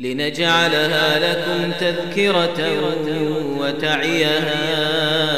لنجعلها لكم تذكرة وتعيها.